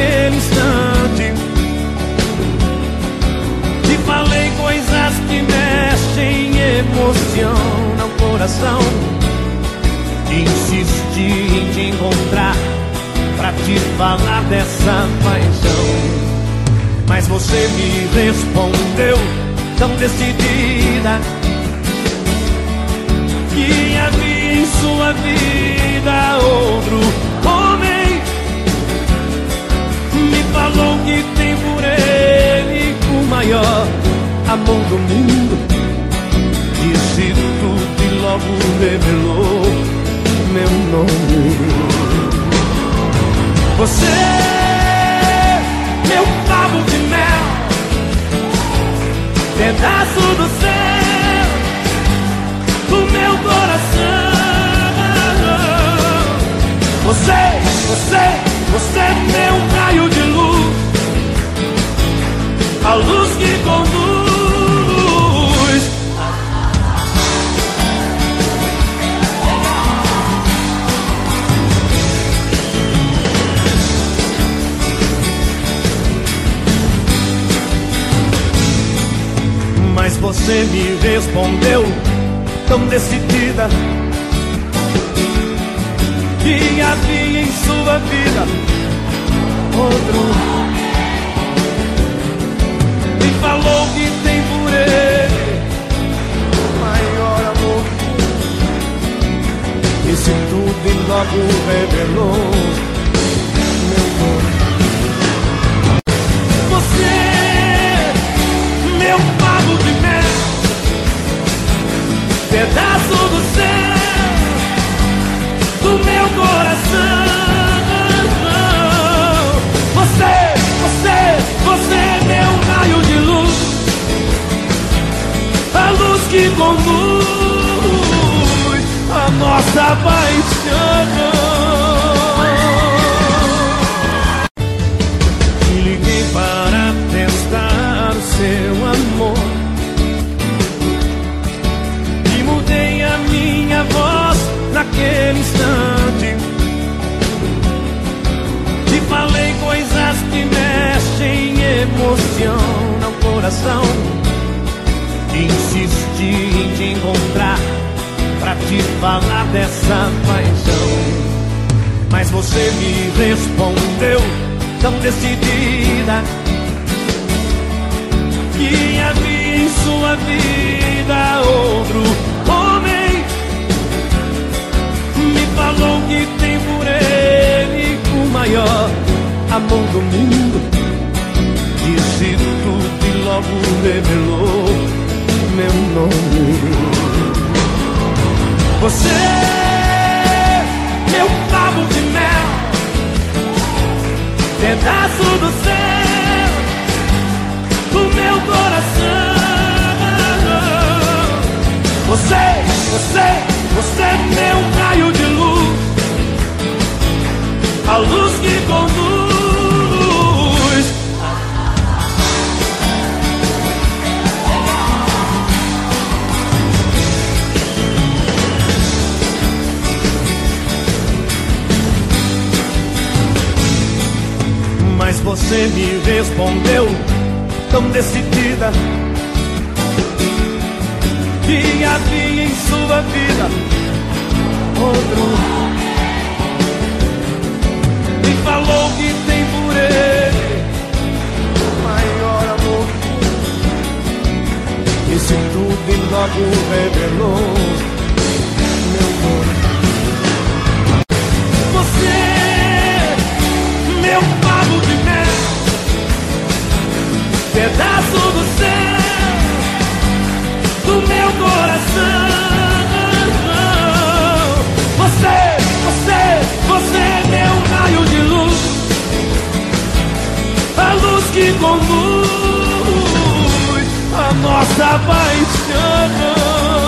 naquele instante. Te falei coisas que mexem, emocionam o coração. Insisti em te encontrar pra te falar dessa paixão. Mas você me respondeu tão decidida que havia em sua vida outro do mundo. Disse tudo e logo revelou meu nome. Você, meu cabo de mel, pedaço do céu, do meu coração. Você, você, você é meu raio de luz, a luz que conduz. Você me respondeu tão decidida que havia em sua vida outro. Me falou que tem por ele maior amor. Disse tudo e logo revelou pedaço do céu, do meu coração. Você, você, você é meu raio de luz, a luz que conduz a nossa paixão. Naquele instante. Te falei coisas que mexem, emocionam o coração. Insisti em te encontrar pra te falar dessa paixão. Mas você me respondeu tão decidida que havia em sua vida outro amor do mundo. Disse tudo e logo revelou meu nome. Você, meu cabo de mel, pedaço do céu, Você me respondeu tão decidida que havia em sua vida outro. Me falou que tem por ele maior amor. Disse tudo e logo revelou que conduz a nossa paixão.